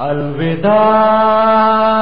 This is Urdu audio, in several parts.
الوداع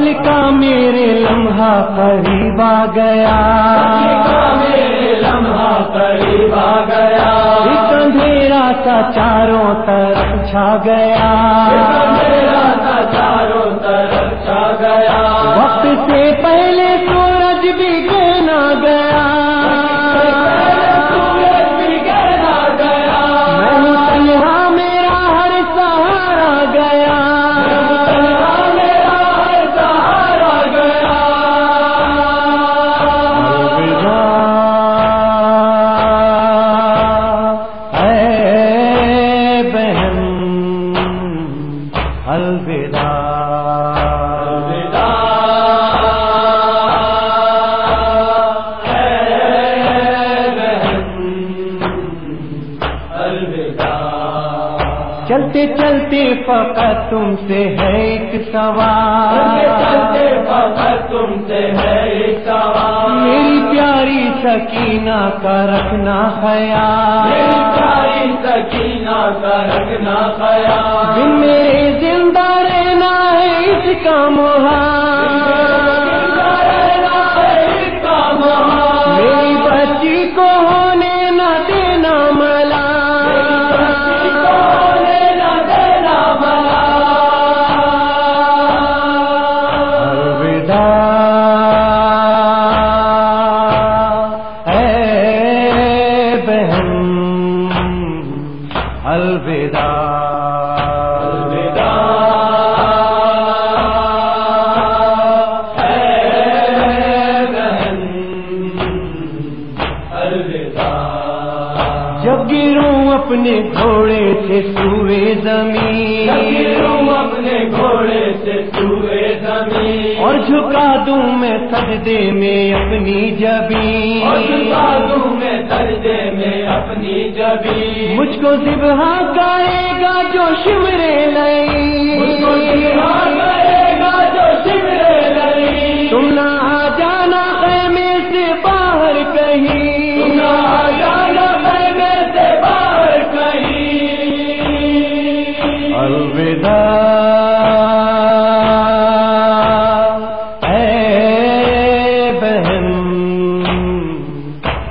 قتل کا میرے لمحہ قریب آ گیا۔ لمحہ قریب آ گیا۔ ایک اندھیرا سا چاروں طرف چھا گیا۔ چلتے چلتے فقط تم سے ہے ایک سوال۔ چلتے فقط تم سے ہے ایک سوال۔ میری پیاری سکینہ کا رکھنا میری خیال پیاری سکینہ کا رکھنا خیال۔ میرے زندہ جب گروں اپنے گھوڑے سے سوئے زمین گھوڑے سے سوئے زمین۔ اور جھکا دوں میں سجدے میں اپنی جبین۔ اور بازو میں سجدے میں اپنی جبی مجھ کو ذبح کرے گا جو شمرے لئی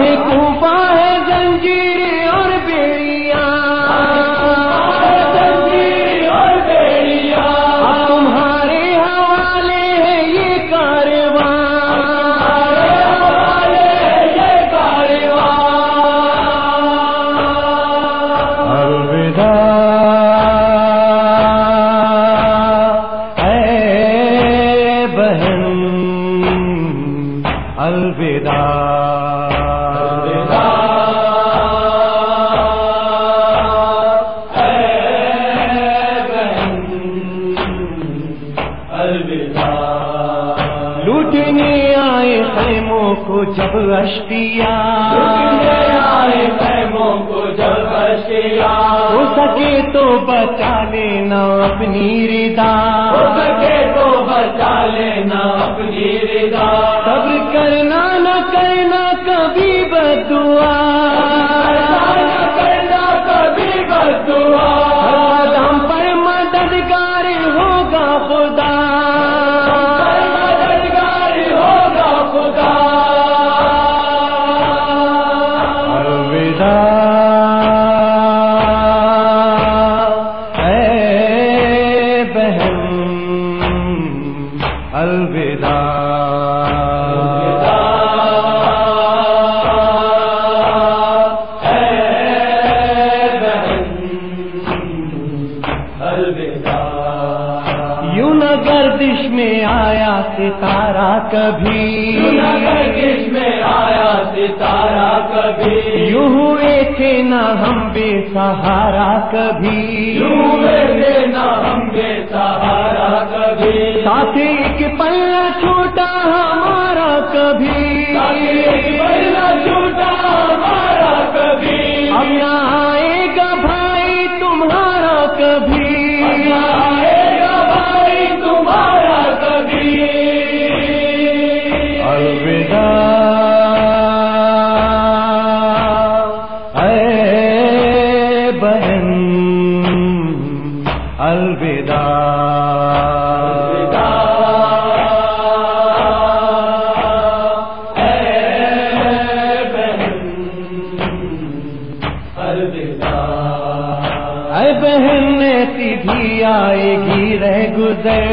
ہے لوٹنے آئے خیموں کو جب اشتیاں ہو سکے تو بچا لینا اپنی ردا ہو سکے تو بچا لینا اپنی رضا۔ صبر کرنا نہ کرنا کبھی بدعا کبھی۔ کش میں آیا ستارہ کبھی یوں ہوئے تھے نہ ہم بے سہارا کبھی یوں میرے نہ ہم بے سہارا کبھی۔ ساتھ ایک پلہ چھوٹا ہمارا کبھی۔ آئے گی رہ گزر۔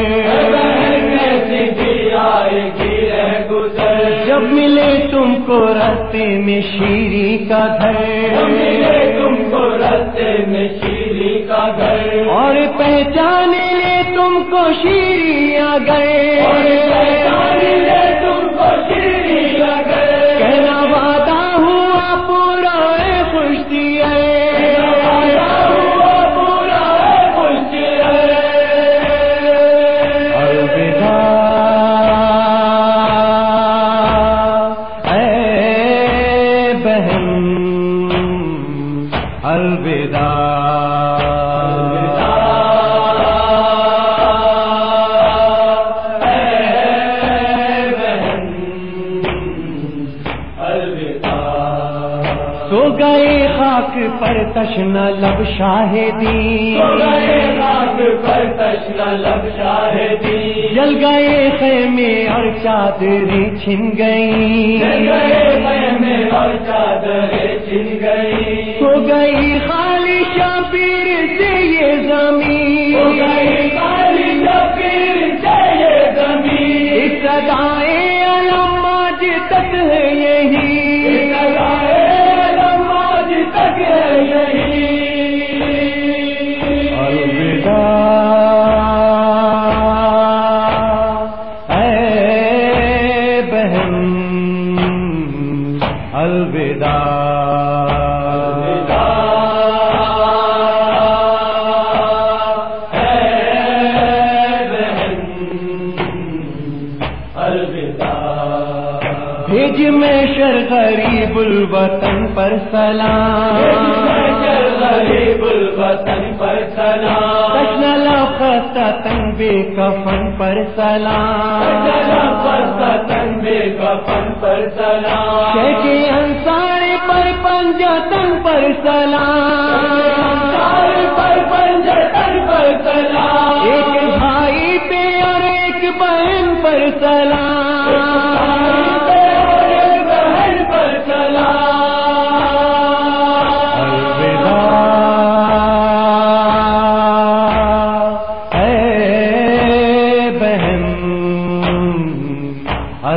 جب ملے تم کو راستے میں شیری کا گھر۔ تم کو رستے میں شیری کا گھر۔ اور پہچانے لے تم کو شیری آ گئے۔ سو گئے خاک پر تشنا لب شاہدی جل گئے خیمے اور چادری چھن گئی ہو گئی خالی شابیر سے یہ زمین بھیج میں شر غریب الوطن پر سلام. غریب الوطن پر سلام. کشن لفظ تن بے کفن پر سلام. تنبے کفن پر سلام. شیخ انصار پر پنجتن پر سلام.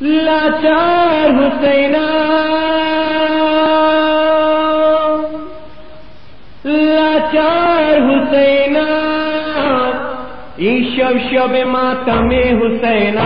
لاچار حسین لاچار حسین ای شب شب ماتم حسین